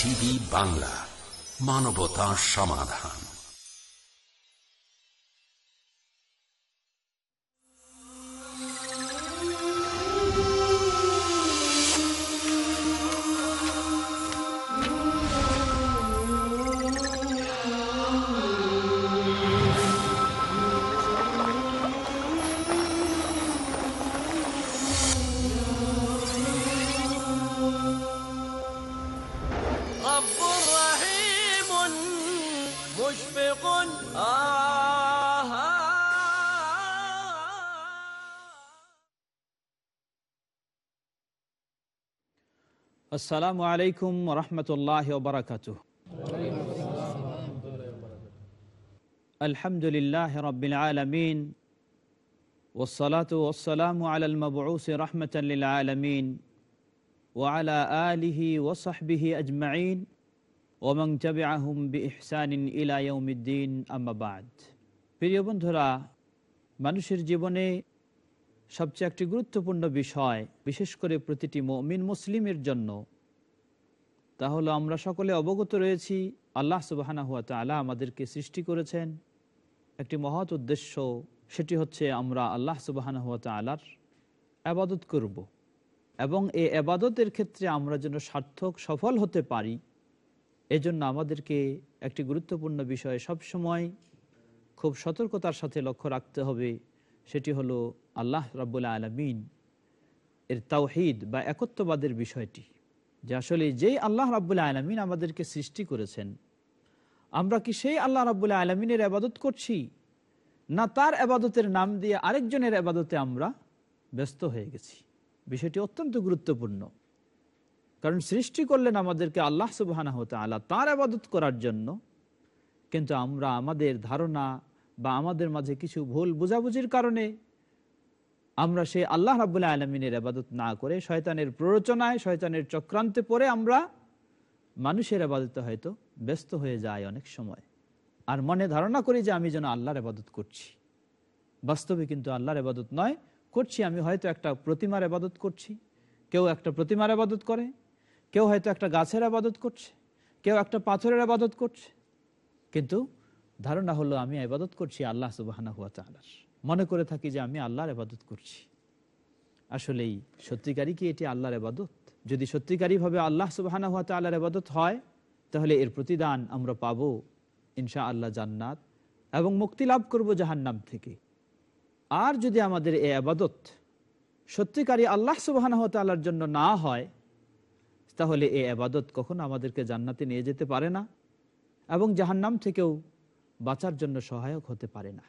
TV Bangla মানবতার সমাধান আসসালামু আলাইকুম রহমতুল্লাহ বারাকাত আলহামদুলিল্লাহ রবিল আলমিন ওসলাত ওসালামু আলাল মবউস রহমতুল্লিল আলমিন ওয়ালা আলিহি ওসাহবিহি আজমাইন ওমং জবে আহম বি ইহসানিন ইলায়ুদ্দিন আমাবাদ প্রিয় মানুষের জীবনে সবচেয়ে একটি গুরুত্বপূর্ণ বিষয়, বিশেষ করে প্রতিটি মমিন মুসলিমের জন্য তা হলো আমরা সকলে অবগত রয়েছি, আল্লাহ সুবাহানা হুয়া তালা আমাদেরকে সৃষ্টি করেছেন একটি মহৎ উদ্দেশ্য, সেটি হচ্ছে আমরা আল্লাহ সুবাহানা হুয়া তালার আবাদত করব। এবং এই আবাদতের ক্ষেত্রে আমরা যেন সার্থক, সফল হতে পারি, এজন্য আমাদেরকে একটি গুরুত্বপূর্ণ বিষয় সবসময় খুব সতর্কতার সাথে লক্ষ্য রাখতে হবে, সেটি হলো আল্লাহ রাবুল্লা আলমিন এর তাওহিদ বা একত্ববাদের বিষয়টি যে আসলে যেই আল্লাহ রাবুল্লাহ আলমিন আমাদেরকে সৃষ্টি করেছেন, আমরা কি সেই আল্লাহ রাবুল্লাহ আলমিনের আবাদত করছি? না তার আবাদতের নাম দিয়ে আরেকজনের আবাদতে আমরা ব্যস্ত হয়ে গেছি? বিষয়টি অত্যন্ত গুরুত্বপূর্ণ। কারণ সৃষ্টি করলেন আমাদেরকে আল্লাহ সুবাহানা হতে আল্লাহ তার আবাদত করার জন্য, কিন্তু আমরা আমাদের ধারণা বা আমাদের মাঝে কিছু ভুল বোঝাবুঝির কারণে আমরা সেই আল্লাহ রাবুল্লাহ আলমিনের আবাদত না করে শয়তানের প্ররোচনায়, শয়তানের চক্রান্তে পরে আমরা মানুষের আবাদতে হয়তো ব্যস্ত হয়ে যায় অনেক সময়। আর মনে ধারণা করি যে আমি যেন আল্লাহর আবাদত করছি। বাস্তবে কিন্তু আল্লাহর আবাদত নয়, করছি আমি হয়তো একটা প্রতিমার আবাদত করছি। কেউ একটা প্রতিমার আবাদত করে, কেউ হয়তো একটা গাছের আবাদত করছে, কেউ একটা পাথরের আবাদত করছে। কিন্তু ধারণা হলো আমি আবাদত করছি আল্লাহ সুবাহানা হুয়া তালার মনে করে থাকি যে আমি আল্লাহর আবাদত করছি। আসলেই সত্যিকারই কি এটি আল্লাহর আবাদত যদি সত্যিকারীভাবে আল্লাহ সুবাহানা হুয়া তাল্লাহর আবাদত হয়, তাহলে এর প্রতিদান আমরা পাবো ইনশা আল্লাহ জান্নাত এবং মুক্তি লাভ করব জাহান্নাম থেকে। আর যদি আমাদের এ আবাদত সত্যিকারী আল্লাহ সুবাহানা তাল্লার জন্য না হয়, তাহলে এ আবাদত কখনো আমাদেরকে জান্নাতে নিয়ে যেতে পারে না এবং জাহান্নাম থেকেও বাঁচার জন্য সহায়ক হতে পারে না।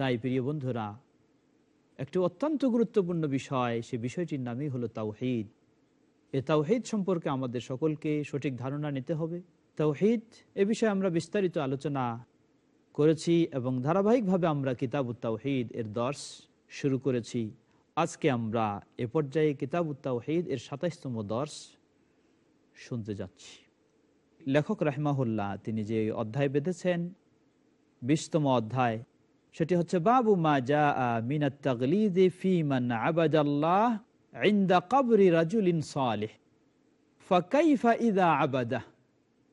তাই, প্রিয় বন্ধুরা, একটি অত্যন্ত গুরুত্বপূর্ণ বিষয়, সে বিষয়টির নামই হলো তাওহিদ। এ তাওহিদ সম্পর্কে আমাদের সকলকে সঠিক ধারণা নিতে হবে। তাওহিদ এ বিষয়ে আমরা বিস্তারিত আলোচনা করেছি এবং ধারাবাহিকভাবে আমরা কিতাব তাওহিদ এর দর্শ শুরু করেছি। আজকে আমরা এ পর্যায়ে কিতাব তাওহিদ এর সাতাইশতম দর্শ শুনতে যাচ্ছি। লেখক রাহমাহুল্লাহ তিনি যে অধ্যায় বেঁধেছেন, বিশতম অধ্যায় সেটি হচ্ছে বাবু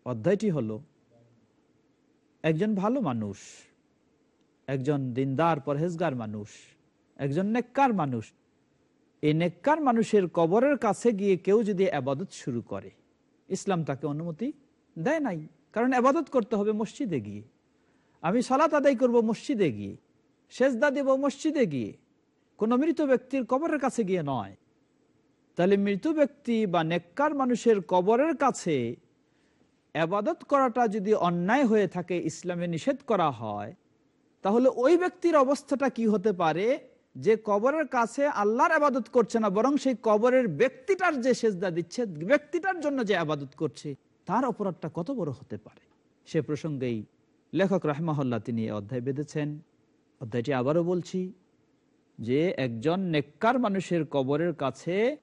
অধ্যায়টি হলো, একজন ভালো মানুষ, একজন দিনদার পরহেজগার মানুষ, একজন নেককার মানুষ, এই নেককার মানুষের কবরের কাছে গিয়ে কেউ যদি আবাদত শুরু করে, ইসলাম তাকে অনুমতি দেয় নাই। কারণ আবাদত করতে হবে মসজিদে গিয়ে। আমি সালাত আদায় করব মসজিদে গিয়ে, সেজদা দেব মসজিদে গিয়ে। কোনো মৃত ব্যক্তির কবরের কাছে গিয়ে নয়। তাহলে মৃত ব্যক্তি বা নেককার মানুষের কবরের কাছে আবাদত করাটা যদি অন্যায় হয়ে থাকে, ইসলামে নিষেধ করা হয়, তাহলে ওই ব্যক্তির অবস্থাটা কি হতে পারে? যে কবরের কাছে আল্লাহর আবাদত করছে না, বরং সেই কবরের ব্যক্তিটার যে সেজদা দিচ্ছে, ব্যক্তিটার জন্য যে আবাদত করছে, তার অপরাধটা কত বড় হতে পারে? সে প্রসঙ্গেই লেখক রাহমাহল্লা তিনি অধ্যায় বেঁধেছেন। অধ্যায়টি আবারও বলছি যে একজন নেককার মানুষের কবরের কাছে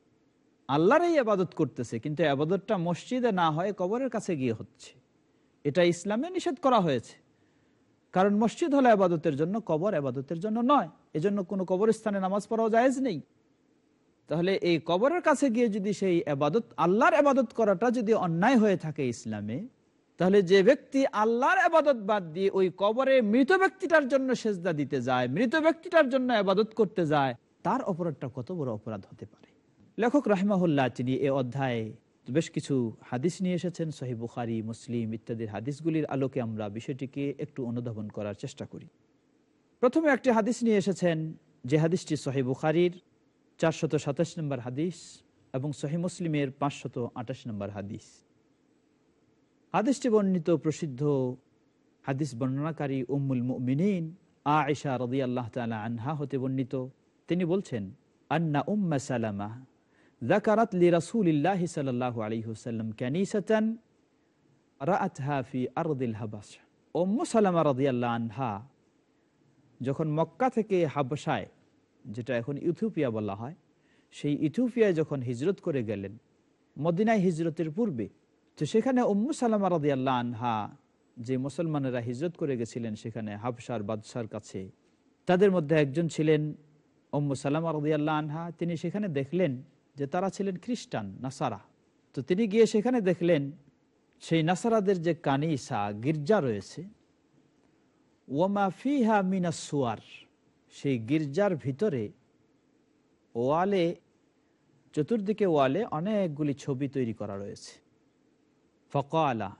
আল্লাহর এই আবাদত করতেছে, কিন্তু আবাদতটা মসজিদে না হয় কবরের কাছে গিয়ে হচ্ছে। এটা ইসলামে নিষেধ করা হয়েছে। কারণ মসজিদ হলো আবাদতের জন্য, কবর আবাদতের জন্য নয়। এজন্য কোনো কবরস্থানে নামাজ পড়াও জায়েজ নেই। তাহলে এই কবরের কাছে গিয়ে যদি সেই আবাদত, আল্লাহর আবাদত করাটা যদি অন্যায় হয়ে থাকে ইসলামে তাহলে যে ব্যক্তি আল্লাহর আবাদত বাদ দিয়ে ওই কবরে মৃত ব্যক্তিটার জন্য সেজদা দিতে যায়, মৃত ব্যক্তিটার জন্য আবাদত করতে যায়, তার অপরাধটা কত বড় অপরাধ হতে পারে? লেখক রাহমাহুল্লাহ, তিনি এ অধ্যায়ে বেশ কিছু হাদিস নিয়ে এসেছেন সহি বুখারি, মুসলিম ইত্যাদির হাদিসগুলির আলোকে আমরা বিষয়টিকে একটু অনুধাবন করার চেষ্টা করি। প্রথমে একটি হাদিস নিয়ে এসেছেন, যে হাদিসটি সহি বুখারির চারশত সাতাশ নম্বর হাদিস এবং সহি মুসলিমের পাঁচশত আঠাশ নম্বর হাদিস। হাদিসটি বর্ণিত প্রসিদ্ধ হাদিস বর্ণনাকারী উম্মুল মিনীন আয়েশা রদি আল্লাহ আনহা হতে বর্ণিত। তিনি বলছেন, আন্না উম্মা সালামা জাকারাত লি الله عليه وسلم كنيسة رأتها في আরদিল الحبش أم সালামা رضي আল্লাহ আনহা যখন মক্কা থেকে حبشاي যেটা এখন ইথিওপিয়া বলা হয়, সেই ইথিওপিয়ায় যখন হিজরত করে গেলেন, মদিনায় হিজরতের পূর্বে তো সেখানে উম্মু সালামা রাদি আল্লাহ আনহা যে মুসলমানেরা হিজরত করে গেছিলেন সেখানে হাবসার বাদশার কাছে, তাদের মধ্যে একজন ছিলেন উম্মু সালামা রদি আল্লাহ আনহা। তিনি সেখানে দেখলেন যে তারা ছিলেন খ্রিস্টান, নাসারা। তো তিনি গিয়ে সেখানে দেখলেন সেই নাসারাদের যে কানিসা গির্জা রয়েছে। ওমা ফিহা মিনা সুয়ার, সেই গির্জার ভিতরে ওয়ালে, চতুর্দিকে ওয়ালে অনেকগুলি ছবি তৈরি করা রয়েছে। ফকালা,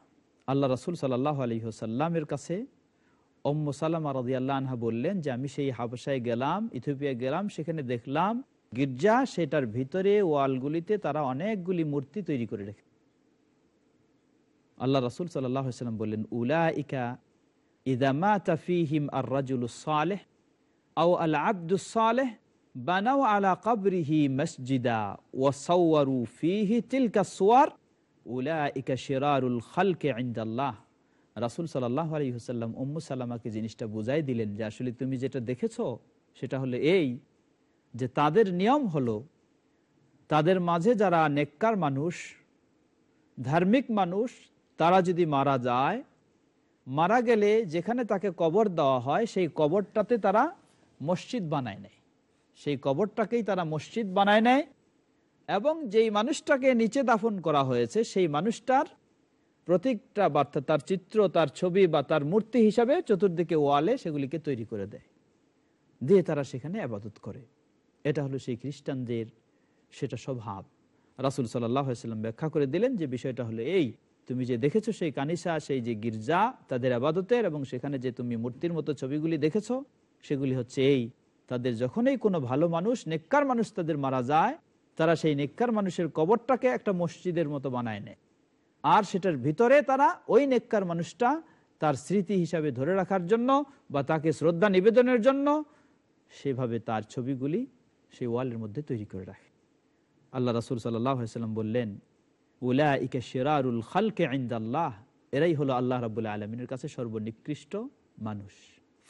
আল্লাহ রসুল সাল্লাহ আলহিহসাল্লামের কাছে ওম্ম সাল্লাম রদি আল্লাহ আনহা বললেন যে, আমি সেই হাবসায় গেলাম, ইথিওপিয়া গেলাম, সেখানে দেখলাম গির্জা, সেটার ভিতরে ওয়ালগুলিতে তারা অনেকগুলি মূর্তি তৈরি করে রেখে আল্লাহ রসুল সাল্লাম বললেন উলা ইকা ইদামা তাফিহিম আর রাজুল সালেহ, আও আল আব্দুস সালেহ বানাও আলা কবরিহি মসজিদা ওয়াসাওয়ারু ফিহি তিলকা সোয়ার। উলা ইকা শিরারুল খালকে ইন্দাল্লাহ। রাসুল সাল্লাহ আলী হুসাল্লাম উম্মু সাল্লামাকে জিনিসটা বুঝাই দিলেন যে, আসলে তুমি যেটা দেখেছ, সেটা হলো এই যে, তাদের নিয়ম হলো, তাদের মাঝে যারা নেককার মানুষ, ধার্মিক মানুষ, তারা যদি মারা যায়, মারা গেলে যেখানে তাকে কবর দেওয়া হয়, সেই কবরটাতে তারা মসজিদ বানায় নেয়। সেই কবরটাকেই তারা মসজিদ বানায় নেয়। এবং যেই মানুষটাকে নিচে দাফন করা হয়েছে, সেই মানুষটার প্রতীকটা বা তার চিত্র, তার ছবি বা তার মূর্তি হিসাবে চতুর্দিকে ওয়ালে সেগুলিকে তৈরি করে দেয়। দিয়ে তারা সেখানে আবাদত করে। এটা হলো সেই খ্রিস্টানদের সেটা স্বভাব। রাসুল সাল্লাম ব্যাখ্যা করে দিলেন যে বিষয়টা হলো এই, তুমি যে দেখেছ সেই কানিসা, সেই যে গির্জা, তাদের আবাদতের এবং সেখানে যে তুমি মূর্তির মতো ছবিগুলি দেখেছ, সেগুলি হচ্ছে এই। তাদের যখনই কোনো ভালো মানুষ, নেককার মানুষ তাদের মারা যায় তারা সেই নেককার মানুষের কবরটাকে একটা মসজিদের মতো বানায় নেয়। আর সেটার ভিতরে তারা ওই নেককার মানুষটা তার স্মৃতি হিসাবে ধরে রাখার জন্য বা তাকে শ্রদ্ধা নিবেদনের জন্য সেভাবে তার ছবিগুলি সেই ওয়ালের মধ্যে তৈরি করে রাখে। আল্লাহ রাসুল সাল্লাম বললেন উলা ইকে শেরারুল খালকে আইন্দাল্লাহ এরাই হলো আল্লাহ রাবুল্লাহ আলমিনের কাছে সর্বনিকৃষ্ট মানুষ।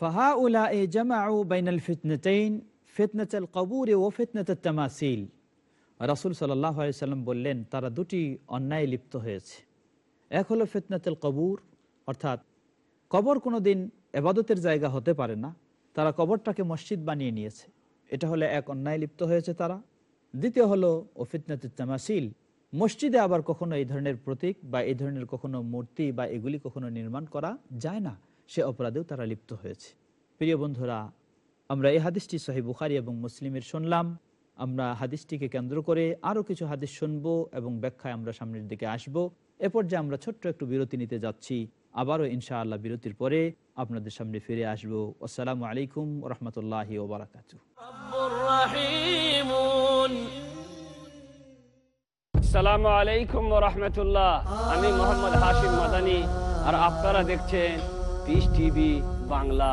ফাহা উলা এ জামা বাইনাল ফিতনতাইন, ফিতনাতাল কবুর ও ফিতনাত তামাসিল। রাসুল সাল্লাম বললেন, তারা দুটি অন্যায় লিপ্ত হয়েছে। এক হলো ফিতনাতুল কবুর, অর্থাৎ কবর কোনো দিন এবাদতের জায়গা হতে পারে না, তারা কবরটাকে মসজিদ বানিয়ে নিয়েছে। এটা হলে এক অন্যায় লিপ্ত হয়েছে তারা। দ্বিতীয় হলো, ও ফিতনাতুল মসজিদে আবার কখনো এই ধরনের প্রতীক বা এই ধরনের কখনো মূর্তি বা এগুলি কখনো নির্মাণ করা যায় না, সে অপরাধেও তারা লিপ্ত হয়েছে। প্রিয় বন্ধুরা, আমরা এই হাদিসটি সহি বুখারি এবং মুসলিমের শুনলাম। আমরা হাদিসটিকে কেন্দ্র করে আরও কিছু হাদিস শুনব এবং ব্যাখ্যায় আমরা সামনের দিকে আসব। এ পর্যায়ে আমরা ছোট্ট একটু বিরতি নিতে যাচ্ছি। আবারও ইনশা আল্লাহ বিরতির পরে আপনাদের সামনে ফিরে আসব। আসসালামু আলাইকুম রহমতুল্লাহ ওবরাকাত আসসালামু আলাইকুম রহমতুল্লাহ। আমি মোহাম্মদ হাশিম মাদানি। আর আপনারা দেখছেন Peace TV Bangla.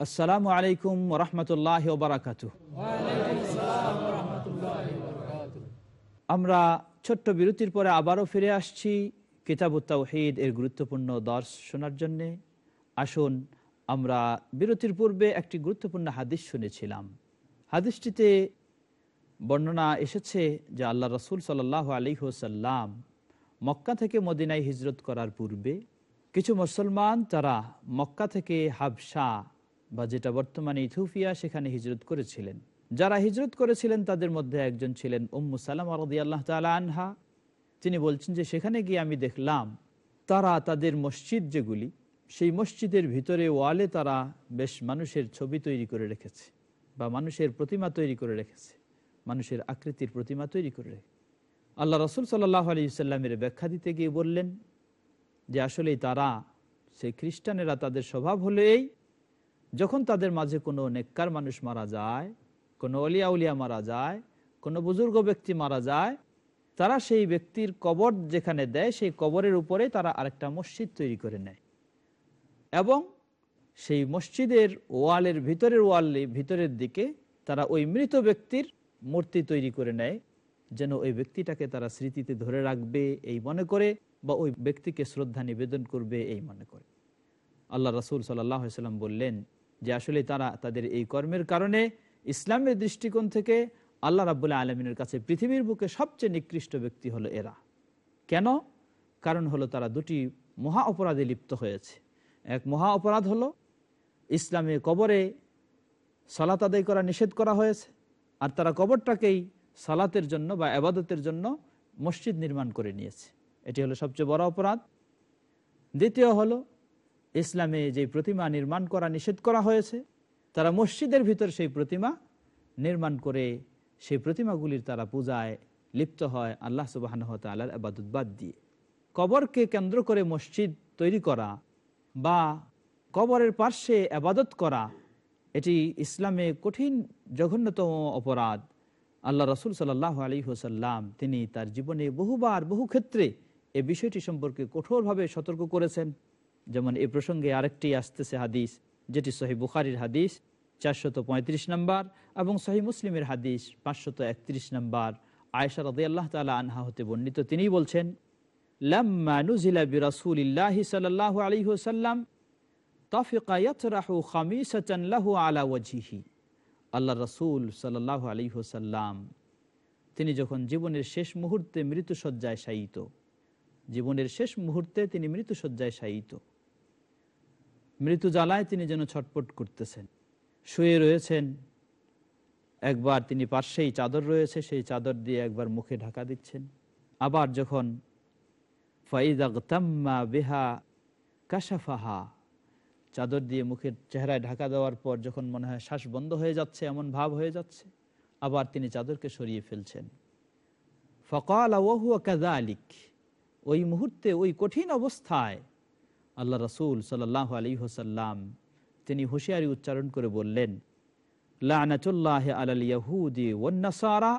আসসালামু আলাইকুম রহমতুল্লাহ বারাকাতু আমরা ছোট্ট বিরতির পরে আবারও ফিরে আসছি কিতাবুত তাওহিদ এর গুরুত্বপূর্ণ দর্শ শোনার জন্যে। আসুন, আমরা বিরতির পূর্বে একটি গুরুত্বপূর্ণ হাদিস শুনেছিলাম। হাদিসটিতে বর্ণনা এসেছে যে আল্লাহ রসুল সাল্লাহ আলিহসাল্লাম মক্কা থেকে মদিনায় হিজরত করার পূর্বে কিছু মুসলমান তারা মক্কা থেকে হাবসা বা যেটা বর্তমানে ইথুফিয়া সেখানে হিজরত করেছিলেন। যারা হিজরত করেছিলেন, তাদের মধ্যে একজন ছিলেন উম্মু সালাম রদি আল্লাহ তালা আনহা। তিনি বলছেন যে, সেখানে গিয়ে আমি দেখলাম, তারা তাদের মসজিদ যেগুলি, সেই মসজিদের ভিতরে ওয়ালে তারা বেশ মানুষের ছবি তৈরি করে রেখেছে বা মানুষের প্রতিমা তৈরি করে রেখেছে, মানুষের আকৃতির প্রতিমা তৈরি করে রেখেছে। আল্লাহ রসুল সাল্লাহ আলী সাল্লামের ব্যাখ্যা দিতে গিয়ে বললেন যে, আসলেই তারা, সেই খ্রিস্টানেরা তাদের স্বভাব হলো এই যখন তাদের মাঝে কোনো নেককার মানুষ মারা যায়, কোনো অলিয়া উলিয়া মারা যায়, কোনো বুজুর্গ ব্যক্তি মারা যায়, তারা সেই ব্যক্তির কবর যেখানে দেয়, সেই কবরের উপরে তারা আরেকটা মসজিদ তৈরি করে নেয়। এবং সেই মসজিদের ওয়ালের ভিতরের ওয়ালে ভিতরের দিকে তারা ওই মৃত ব্যক্তির মূর্তি তৈরি করে নেয়, যেন ওই ব্যক্তিটাকে তারা স্মৃতিতে ধরে রাখবে, এই মনে করে, বা ওই ব্যক্তিকে শ্রদ্ধা নিবেদন করবে, এই মনে করে। আল্লাহ রসুল সাল্লাম বললেন যে আসলে তারা তাদের এই কর্মের কারণে ইসলামের দৃষ্টিকোণ থেকে আল্লাহ রাবুল্লাহ আলমিনের কাছে পৃথিবীর বুকে সবচেয়ে নিকৃষ্ট ব্যক্তি হলো এরা। কেন? কারণ হলো তারা দুটি মহা অপরাধে লিপ্ত হয়েছে। এক মহা অপরাধ হলো ইসলামে কবরে সালাত আদায় করা নিষেধ করা হয়েছে, আর তারা কবরটাকেই সালাতের জন্য বা আবাদতের জন্য মসজিদ নির্মাণ করে নিয়েছে। এটি হলো সবচেয়ে বড় অপরাধ। দ্বিতীয় হলো ইসলামে যে প্রতিমা নির্মাণ করা নিষেধ করা হয়েছে, তারা মসজিদের ভিতর সেই প্রতিমা নির্মাণ করে সেই প্রতিমাগুলির তারা পূজায় লিপ্ত হয় আল্লাহ সুবাহ তালার আবাদত বাদ দিয়ে। কবরকে কেন্দ্র করে মসজিদ তৈরি করা বা কবরের পার্শ্বে আবাদত করা, এটি ইসলামে কঠিন, জঘন্যতম অপরাধ। আল্লাহ রসুল সাল্লাহ আলী হোসাল্লাম তিনি তার জীবনে বহুবার, বহু ক্ষেত্রে এ বিষয়টি সম্পর্কে কঠোরভাবে সতর্ক করেছেন। যেমন এই প্রসঙ্গে আরেকটি আসতেছে হাদিস, যেটি সহি বুখারির হাদিস, চারশত পঁয়ত্রিশ নম্বর এবং সহি মুসলিমের হাদিস, পাঁচশত একত্রিশ নম্বর। আয়সা রদি আল্লাহ তালা আনহা হতে বর্ণিত তিনি বলছেন আল্লাহ তিনি যখন জীবনের শেষ মুহূর্তে মৃত্যু মৃত্যুসজ্জায় শায়িত, জীবনের শেষ মুহূর্তে তিনি মৃত্যু মৃত্যুসজ্জায় শায়িত। মৃত্যু জ্বালায় তিনি যেন ছটপট করতেছেন। শুয়ে রয়েছেন। একবার তিনি পার্শ্বেই চাদর রয়েছে, সেই চাদর দিয়ে একবার মুখে ঢাকা দিচ্ছেন। আবার যখন ফাইদাম্মা বেহা কাশাফাহা, চাদর দিয়ে মুখের চেহারায় ঢাকা দেওয়ার পর যখন মনে হয় শ্বাস বন্ধ হয়ে যাচ্ছে, এমন ভাব হয়ে যাচ্ছে, আবার তিনি চাদরকে সরিয়ে ফেলছেন। ফকাল ওহুয়া কাদা আলিক ওই মুহূর্তে ওই কঠিন অবস্থায় আল্লাহ রসুল সাল্লাহ আলী হোসাল্লাম তিনি হুঁশিয়ারি উচ্চারণ করে বললেন, লানাতুল্লাহ আলাল ইয়াহুদি ওয়ান্নাসারা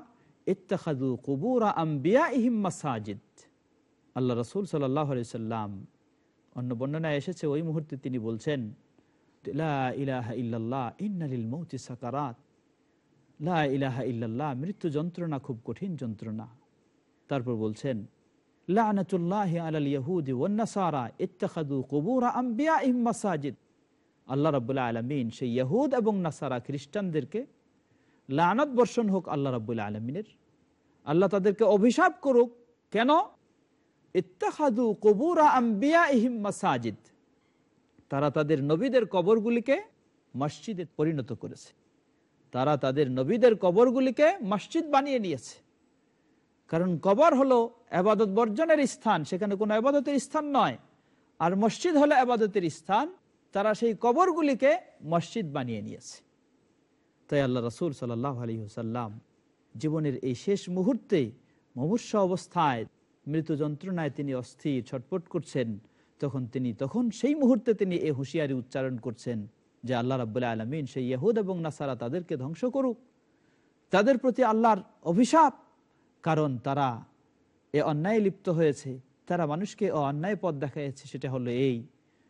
ইত্তাখাদু কুবুরা আম্বিয়া ইহিম মাসাজিদ। আল্লাহ রসুল সাল্লাহ আলি সাল্লাম অন্য বর্ণনায় এসেছে, ওই মুহূর্তে তিনি বলছেন, লা ইলাহা ইল্লাল্লাহ, ইন্নালিল মৌতি সাকারাত। লা ইলাহা ইল্লাল্লাহ, মৃত্যু যন্ত্রণা খুব কঠিন যন্ত্রণা। তারপর বলছেন লানাতুল্লাহ আলাল ইয়াহুদি ওয়ান্নাসারা ইত্তাখাদু কুবুরা আম্বিয়া ইহিম মাসাজিদ। আল্লাহ রাবুল্লাহ আলমিন সেই ইয়াহুদ এবং নাসারা খ্রিস্টানদেরকে লানত বর্ষণ হোক আল্লাহ রাবুল্লাহ আলমিনের। আল্লাহ তাদেরকে অভিশাপ করুক। কেন? ইত্তাহাদু কবুরা আম্বিয়া ইহিম মাসাজিদ। তারা তাদের নবীদের কবরগুলিকে মসজিদে পরিণত করেছে। তারা তাদের নবীদের কবরগুলিকে মসজিদ বানিয়ে নিয়েছে। কারণ কবর হলো আবাদত বর্জনের স্থান, সেখানে কোনো আবাদতের স্থান নয়। আর মসজিদ হলো আবাদতের স্থান, তারা সেই কবরগুলিকে মসজিদ বানিয়ে নিয়েছে। তাই আল্লাহ রসুল সাল্লাহ আলী হুসাল্লাম জীবনের এই শেষ মুহূর্তে মমুষ্য অবস্থায় মৃত্যু যন্ত্রণায় তিনি অস্থির ছটপট করছেন। তখন তিনি, তখন সেই মুহূর্তে তিনি এ হুঁশিয়ারি উচ্চারণ করছেন যে আল্লাহ রাবুল্লাহ আলমিন সেই ইহুদ এবং নাসারা তাদেরকে ধ্বংস করুক। তাদের প্রতি আল্লাহর অভিশাপ, কারণ তারা এ অন্যায় লিপ্ত হয়েছে তারা মানুষকে ও অন্যায় পথ দেখাইছে সেটা হলো এই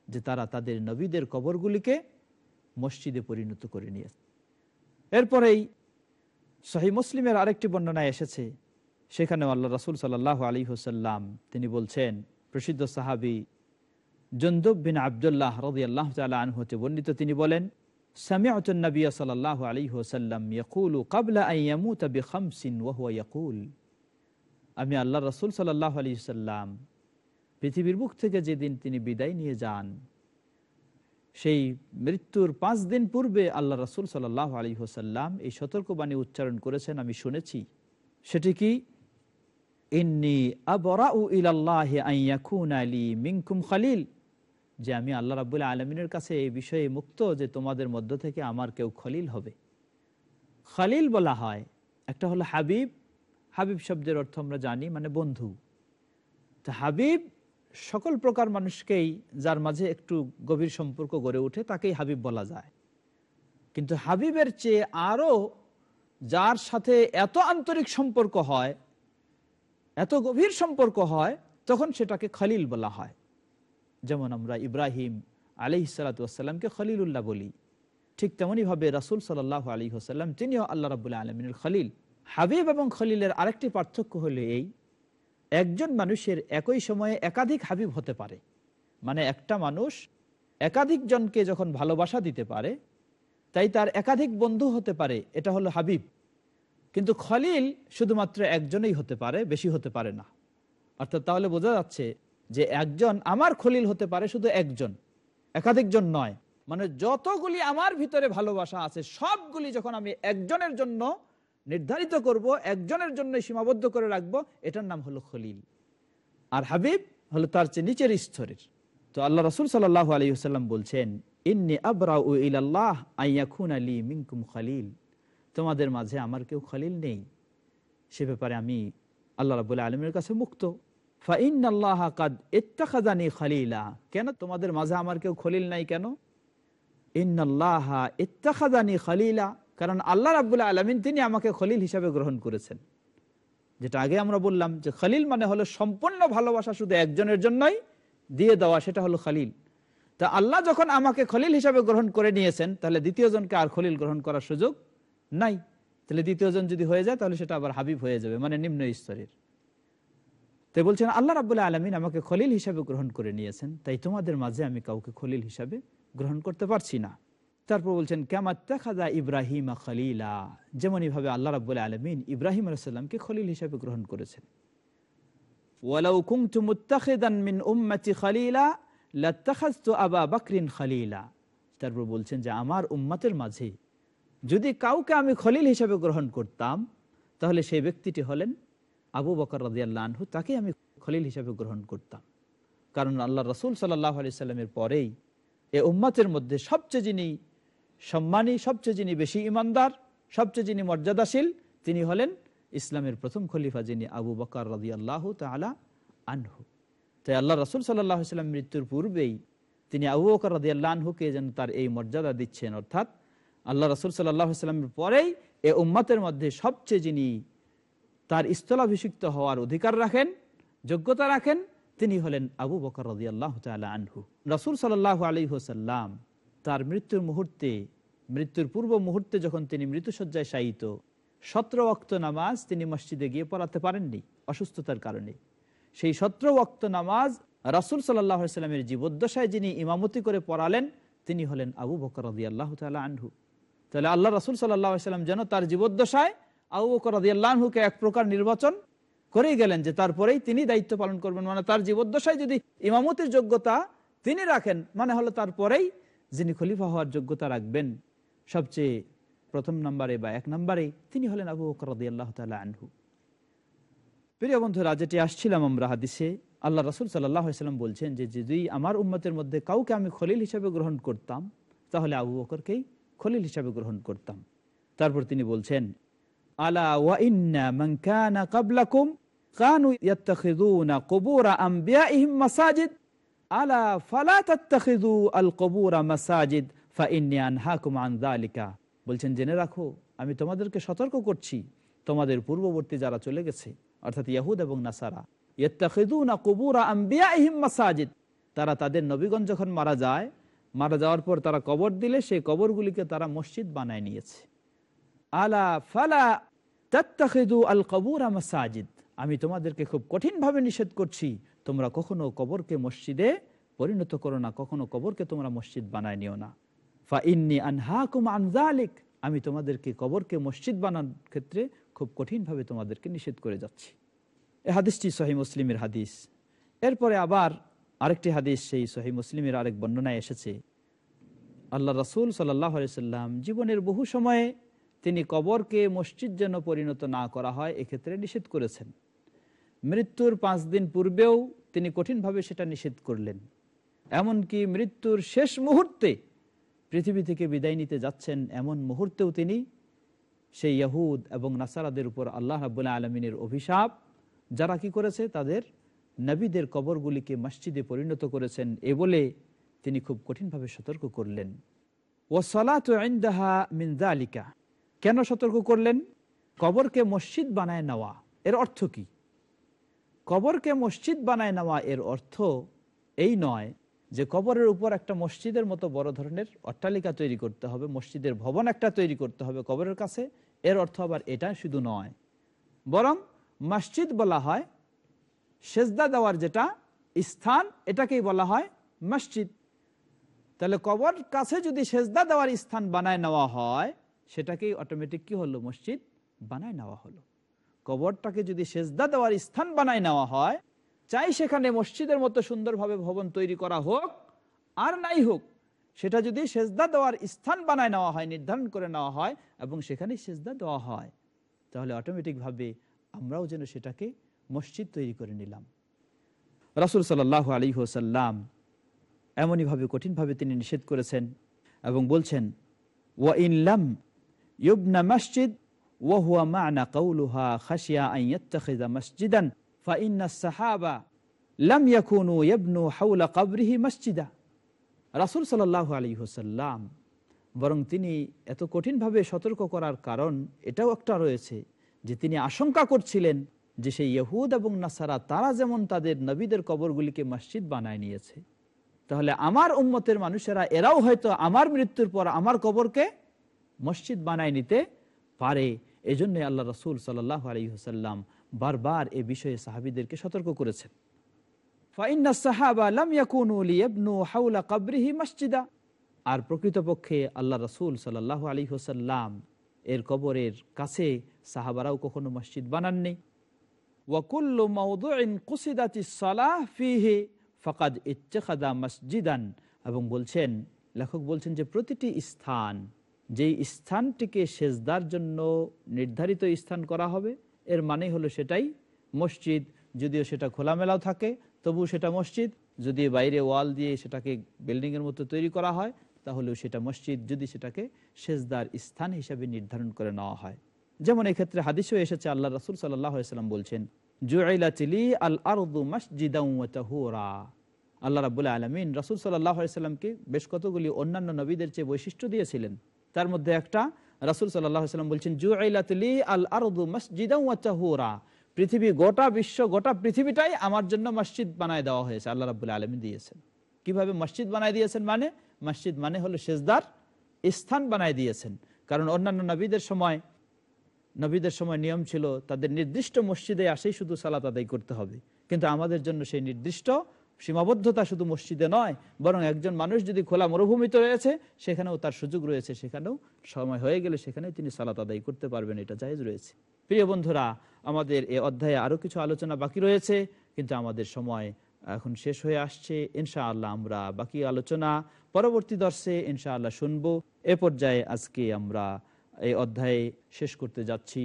যে তারা তাদের নবীদের কবরগুলিকে মসজিদে পরিণত করে নিয়েছে এরপরেই সহি মুসলিমের আরেকটি বর্ণনায় এসেছে সেখানে আল্লাহ রাসুল সাল্লাহ আলী হোসাল্লাম তিনি বলছেন প্রসিদ্ধ সাহাবি জন্দুব বিন আবদুল্লাহ রদি আল্লাহ তালা আনহতে বর্ণিত তিনি বলেন سمعت النبي صلى الله عليه وسلم يقول قبل أن يموت بخمس وهو يقول আমি আল্লাহ রসুল সাল্লাহ আলী সাল্লাম পৃথিবীর মুখ থেকে যেদিন তিনি বিদায় নিয়ে যান, সেই মৃত্যুর পাঁচ দিন পূর্বে আল্লাহ রসুল সাল্লাহ আলী হোসাল্লাম এই সতর্কবাণী উচ্চারণ করেছেন আমি শুনেছি। সেটি কি? ইন্নি আবরাউ ইলাল্লাহি আন ইয়াকুনা লি মিনকুম খালিল। যে আমি আল্লাহ রাবুল্লাহ আলমিনের কাছে এই বিষয়ে মুক্ত যে তোমাদের মধ্য থেকে আমার কেউ খলিল হবে। খালিল বলা হয়, একটা হলো হাবিব হাবিব শব্দের অর্থ আমরা জানি মানে বন্ধু। তা হাবিব সকল প্রকার মানুষকেই, যার মাঝে একটু গভীর সম্পর্ক গড়ে ওঠে, তাকেই হাবিব বলা যায়। কিন্তু হাবিবের চেয়ে আরও যার সাথে এত আন্তরিক সম্পর্ক হয়, এত গভীর সম্পর্ক হয়, তখন সেটাকে খলিল বলা হয়। যেমন আমরা ইব্রাহিম আলি সালাতামকে খলিলুল্লাহ বলি। ঠিক তেমনইভাবে রাসুল সাল্লাহ আলী হোসাল্লাম তিনিও আল্লাহ রাবুল্লাহ আলমিনের খলিল। হাবিব এবং খলিলের আরেকটি পার্থক্য হলো এই, একজন মানুষের একই সময়ে একাধিক হাবিব হতে পারে। মানে একটা মানুষ একাধিক জনকে যখন ভালোবাসা দিতে পারে, তাই তার একাধিক বন্ধু হতে পারে, এটা হলো হাবিব। কিন্তু খলিল শুধুমাত্র একজনেই হতে পারে, বেশি হতে পারে না। অর্থাৎ তাহলে বোঝা যাচ্ছে যে একজন আমার খলিল হতে পারে শুধু একজন একাধিকজন নয়। মানে যতগুলি আমার ভিতরে ভালোবাসা আছে, সবগুলি যখন আমি একজনের জন্য নির্ধারিত করব, একজনের জন্য সীমাবদ্ধ করে রাখব, এটার নাম হলো খলিল। আর হাবিব হলো তার চেয়ে নিচের স্তরের। তো আল্লাহ রসুল সাল্লাহ আলী সাল্লাম বলছেন, ইন্নি আবরা উ ইল্লাহ আইয়াখুন আলী মিনকুম খালিল। তোমাদের মাঝে আমার কেউ খলিল নেই। সে ব্যাপারে আমি আল্লাহ রাবুল্লাহ আলমের কাছে মুক্ত। খালিলা। কেন তোমাদের মাঝে আমার কেউ খলিল নাই কেন? ইন্নাল্লাহা ইত্তাখাদানি খালিলা। কারণ আল্লাহ রাবুল্লাহ আলমিন তিনি আমাকে খলিল হিসাবে গ্রহণ করেছেন। যেটা আগে আমরা বললাম যে খলিল মানে হলো সম্পূর্ণ ভালোবাসা শুধু একজনের জন্যই দিয়ে দেওয়া, সেটা হলো খলিল। তা আল্লাহ যখন আমাকে খলিল হিসাবে গ্রহণ করে নিয়েছেন, তাহলে দ্বিতীয় জনকে আর খলিল গ্রহণ করার সুযোগ নাই। তাহলে দ্বিতীয় জন যদি হয়ে যায়, তাহলে সেটা আবার হাবিব হয়ে যাবে মানে নিম্ন স্তরের। তাই বলছেন, আল্লাহ রাবুল্লাহ আলমিন আমাকে খলিল হিসাবে গ্রহণ করে নিয়েছেন, তাই তোমাদের মাঝে আমি কাউকে খলিল হিসাবে গ্রহণ করতে পারছি না। তারপর বলছেন কেমাত্তাখাদা ইব্রাহিম খলিলা। যেমনই ভাবে আল্লাহ রাবুল্লাহ আলমিন ইব্রাহিম আলাইসাল্লামকে খলিল হিসাবে গ্রহণ করেছেন। ওয়ালাউ কুমতু মুত্তাখিদান মিন উম্মতি খালিলা লাত্তাখাজতু আবা বাকরিন খালিলা। তারপর বলছেন যে, আমার উম্মাতের মাঝে যদি কাউকে আমি খলিল হিসাবে গ্রহণ করতাম, তাহলে সেই ব্যক্তিটি হলেন আবু বকর রাজিয়াল্লাহ আনহু, তাকে আমি খলিল হিসাবে গ্রহণ করতাম। কারণ আল্লাহ রসুল সাল্লাহ আলি সাল্লামের পরেই এ উম্মাতের মধ্যে সবচেয়ে যিনি সম্মানী সবচেয়ে যিনি বেশি ইমানদার, সবচেয়ে যিনি মর্যাদাশীল, তিনি হলেন ইসলামের প্রথম খলিফা যিনি আবু বকর রাজি আল্লাহ তালা আনহু। তাই আল্লাহ রসুল সাল্লাহ সাল্লাম মৃত্যুর পূর্বেই তিনি আবু বকর রাজি আল্লাহ আনহুকে যেন তার এই মর্যাদা দিচ্ছেন, অর্থাৎ আল্লাহ রসুল সাল্লাহ সাল্লামের পরেই এ উম্মাতের মধ্যে সবচেয়ে যিনি তার স্থলাভিষিক্ত হওয়ার অধিকার রাখেন, যোগ্যতা রাখেন, তিনি হলেন আবু বকর রাজি আল্লাহ তালা আনহু। রসুল সাল্লাহ আলী হোসাল্লাম তার মৃত্যুর মুহূর্তে, মৃত্যুর পূর্ব মুহূর্তে যখন তিনি মৃত্যুসজ্জায় শায়িত, সতেরো অক্ত নামাজ তিনি মসজিদে গিয়ে পড়াতে পারেননি অসুস্থতার কারণে। সেই সতেরো অক্ত নামাজ রাসুল সাল্লাহ সাল্লামের জীবদ্দশায় যিনি ইমামতি করে পড়ালেন, তিনি হলেন আবু বকর রাজি আল্লাহ আনহু। তাহলে আল্লাহ রাসুল সাল্লাহ সাল্লাম যেন তার জীবদ্দশায় আবু বকর রাজি আল্লাহকে এক প্রকার নির্বাচন করেই গেলেন যে তারপরেই তিনি দায়িত্ব পালন করবেন। মানে তার জীবদ্দশায় যদি ইমামতির যোগ্যতা তিনি রাখেন মানে হলো তারপরেই যিনি খলিফা হওয়ার যোগ্যতা রাখবেন, সবচেয়ে প্রথম নম্বরে বা এক নম্বরে তিনি হলেন আবু আল্লাহ তালা আনহু। প্রিয় বন্ধুরা, যেটি আসছিলাম আমরা হাদিসে, আল্লাহ রসুল সাল্লাম বলছেন যে, যদি আমার উম্মতের মধ্যে কাউকে আমি খলিল হিসাবে গ্রহণ করতাম, তাহলে আবু বকরকেই খলিল হিসাবে গ্রহণ করতাম। তারপর তিনি বলছেন, আলা ওয়াইন্না মান কানা ক্বাবলাকুম কানু ইয়াত্তাখিযুনা কুবুরা আমবিয়াইহিম মাসাজিদ। আলা ফালা তাত্তাখিযু আল কুবুরা মাসাজিদ ফা ইন্নিয়ান হাকুমান আলিকা বলছেন, জেনে রাখো, আমি তোমাদেরকে সতর্ক করছি। তোমাদের পূর্ববর্তী যারা চলে গেছে, অর্থাৎ ইয়াহুদ এবং নাসারা ইয়ত্তাখিদুনা কুবুরা আম্বিয়াইহিম মাসাজিদ। তারা তাদের নবীগঞ্জ যখন মারা যায়, মারা যাওয়ার পর তারা কবর দিলে, সেই কবরগুলিকে তারা মসজিদ বানায় নিয়েছে। আলা ফালা তাত্তাখিদু আল কবুরা মাসাজিদ। আমি তোমাদেরকে খুব কঠিনভাবে নিষেধ করছি তোমরা কখনো কবরকে মসজিদে পরিণত করো না, কখনো কবরকে তোমরা মসজিদ বানায় নিও না। ফা ইন্নি আনহাকুম আনজালিক আমি তোমাদেরকে কবরকে মসজিদ বানানোর ক্ষেত্রে খুব কঠিনভাবে তোমাদেরকে নিষেধ করে যাচ্ছি। এ হাদিসটি সহি মুসলিমের হাদিস। এরপরে আবার আরেকটি হাদিস, সেই সহি মুসলিমের আরেক বর্ণনায় এসেছে। আল্লাহ রসুল সাল্লাহ সাল্লাম জীবনের বহু সময়ে তিনি কবরকে মসজিদ যেন পরিণত না করা হয়, এক্ষেত্রে নিষেধ করেছেন। মৃত্যুর পাঁচ দিন পূর্বেও তিনি কঠিনভাবে সেটা নিষেধ করলেন। এমনকি মৃত্যুর শেষ মুহূর্তে পৃথিবী থেকে বিদায় নিতে যাচ্ছেন এমন মুহূর্তেও তিনি। সেই ইয়াহুদ এবং নাসারাদের উপর আল্লাহ রাবুল্লাহ আলমিনের অভিশাপ, যারা কি করেছে? তাদের নবীদের কবরগুলিকে মসজিদে পরিণত করেছেন এ বলে তিনি খুব কঠিনভাবে সতর্ক করলেন। ও সলাতহা মিনদালিকা কেন সতর্ক করলেন? কবরকে মসজিদ বানায় নেওয়া। এর অর্থ কি? কবরকে মসজিদ বানায় নেওয়া এর অর্থ এই নয় যে কবরের উপর একটা মসজিদের মতো বড় ধরনের অট্টালিকা তৈরি করতে হবে, মসজিদের ভবন একটা তৈরি করতে হবে কবরের কাছে। এর অর্থ আবার এটা শুধু নয়। বরং মসজিদ বলা হয়, সেজদা দেওয়ার যেটা স্থান, এটাকেই বলা হয় মসজিদ। তাহলে কবর কাছে যদি সেজদা দেওয়ার স্থান বানায় নেওয়া হয়, সেটাকেই অটোমেটিক কি হলো? মসজিদ বানায় নেওয়া হলো। কবরটাকে যদি সেজদা দেওয়ার স্থান বানায় নেওয়া হয়, চাই সেখানে মসজিদের মতো সুন্দরভাবে ভবন তৈরি করা হোক, আর নাই হোক, সেটা যদি সেজদা দেওয়ার স্থান বানায় নেওয়া হয়, নির্ধারণ করে নেওয়া হয় এবং সেখানে সেজদা দেওয়া হয়, তাহলে অটোমেটিকভাবে আমরাও যেন সেটাকে মসজিদ তৈরি করে নিলাম। রাসুল সাল্লাহ আলী হোসাল্লাম এমনইভাবে কঠিনভাবে তিনি নিষেধ করেছেন এবং বলছেন, ওয়া ইনলাম ইউবনা মসজিদ ওয়াহুয়া মানা কৌলুহা খাসিয়া আইয়াত্তাখিদা মসজিদান ফাইন্না সাহাবা লাম ইয়াকুনু ইয়াবনু হাউলা কবরিহি মসজিদা রাসুল সাল্লাহ আলী হোসাল্লাম বরং তিনি এত কঠিনভাবে সতর্ক করার কারণ এটাও একটা রয়েছে যে তিনি আশঙ্কা করছিলেন যে সেই ইহুদ এবং নাসারা তারা যেমন তাদের নবীদের কবরগুলিকে মসজিদ বানায় নিয়েছে। তাহলে আমার উম্মতের মানুষেরা এরাও হয়তো আমার মৃত্যুর পর আমার কবরকে মসজিদ বানায় নিতে পারে। এই আল্লাহ রসুল সাল্লাহ আলী হুসাল্লাম বারবার এ বিষয়ে সাহাবিদেরকে সতর্ক করেছেন। আর প্রকৃতপক্ষে আল্লাহ রসুল সাল্লাহ আলী হোসাল্লাম এর কবরের কাছে সাহাবারাও কখনো মসজিদ বানাননি। মসজিদান। এবং বলছেন, লেখক বলছেন যে প্রতিটি স্থান যেই স্থানটিকে সেজদার জন্য নির্ধারিত স্থান করা হবে, এর মানে হলো সেটাই মসজিদ। যদিও সেটা খোলামেলাও থাকে তবু সেটা মসজিদ। যদি বাইরে ওয়াল দিয়ে সেটাকে বিল্ডিংয়ের মতো তৈরি করা হয়, তাহলেও সেটা মসজিদ। যদি সেটাকে সেজদার স্থান হিসাবে নির্ধারণ করে নেওয়া হয়। যেমন এক্ষেত্রে হাদিসও এসেছে, আল্লাহ রসুল সাল্লাম বলছেন আল আল্লাহ রাবুল্লাহ আলমিন রসুল সাল্লাহামকে বেশ কতগুলি অন্যান্য নবীদের চেয়ে বৈশিষ্ট্য দিয়েছিলেন। তার মধ্যে একটা রাসুল সাল্লাম বলছেন জুয়াইলাতলি আল মসজিদা পৃথিবী, গোটা বিশ্ব, গোটা পৃথিবীটাই আমার জন্য মসজিদ বানায় দেওয়া হয়েছে, আল্লাহ রাবুল্লাহ আলমিন দিয়েছেন। কীভাবে মসজিদ বানায় দিয়েছেন মানে? মসজিদ মানে হলো সেজদার স্থান বানায় দিয়েছেন। কারণ অন্যান্য নবীদের সময় নবীদের সময় নিয়ম ছিল, তাদের নির্দিষ্ট মসজিদে আসেই শুধু সালাত আদায় করতে হবে। কিন্তু আমাদের জন্য সেই নির্দিষ্ট সীমাবদ্ধতা শুধু মসজিদে নয়, বরং একজন মানুষ যদি খোলা মরুভূমিতে রয়েছে, সেখানেও তার সুযোগ রয়েছে, সেখানেও সময় হয়ে গেলে সেখানেও তিনি সালাত আদায় করতে পারবেন, এটা জায়েজ রয়েছে। প্রিয় বন্ধুরা, আমাদের এ অধ্যায়ে আরও কিছু আলোচনা বাকি রয়েছে, কিন্তু আমাদের সময় এখন শেষ হয়ে আসছে। ইনশা আল্লাহ আমরা বাকি আলোচনা পরবর্তী দর্শে ইনশা আল্লাহ শুনব। এ পর্যায়ে আজকে আমরা এই অধ্যায়ে শেষ করতে যাচ্ছি।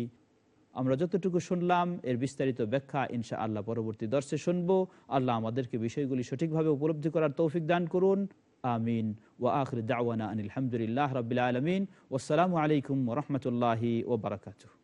আমরা যতটুকু শুনলাম, এর বিস্তারিত ব্যাখ্যা ইনশা আল্লাহ পরবর্তী দর্শে শুনব। আল্লাহ আমাদেরকে বিষয়গুলি সঠিকভাবে উপলব্ধি করার তৌফিক দান করুন। আমিন। ও আখর দাওয়ানা আনিল হামদুলিল্লাহ রবিল আলমিন। ওসালামু আলাইকুম রহমতুল্লাহি ওবরাকাতু